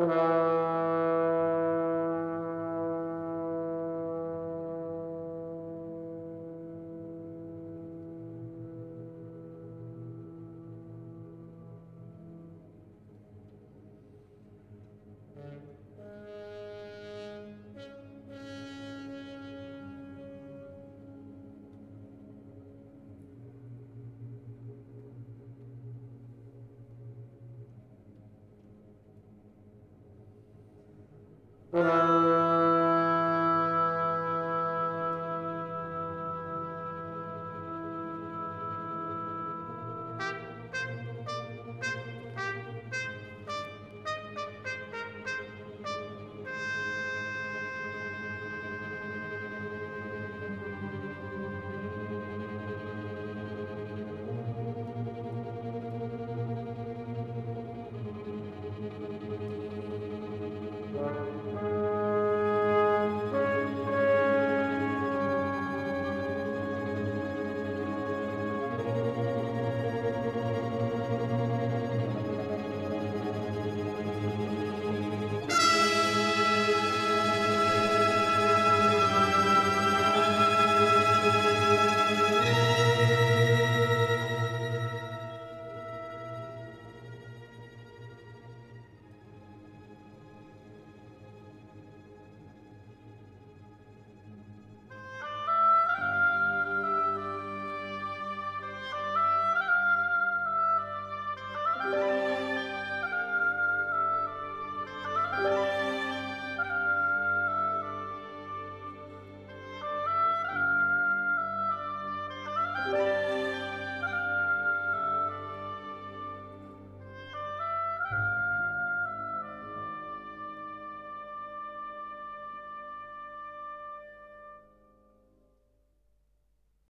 Música uh.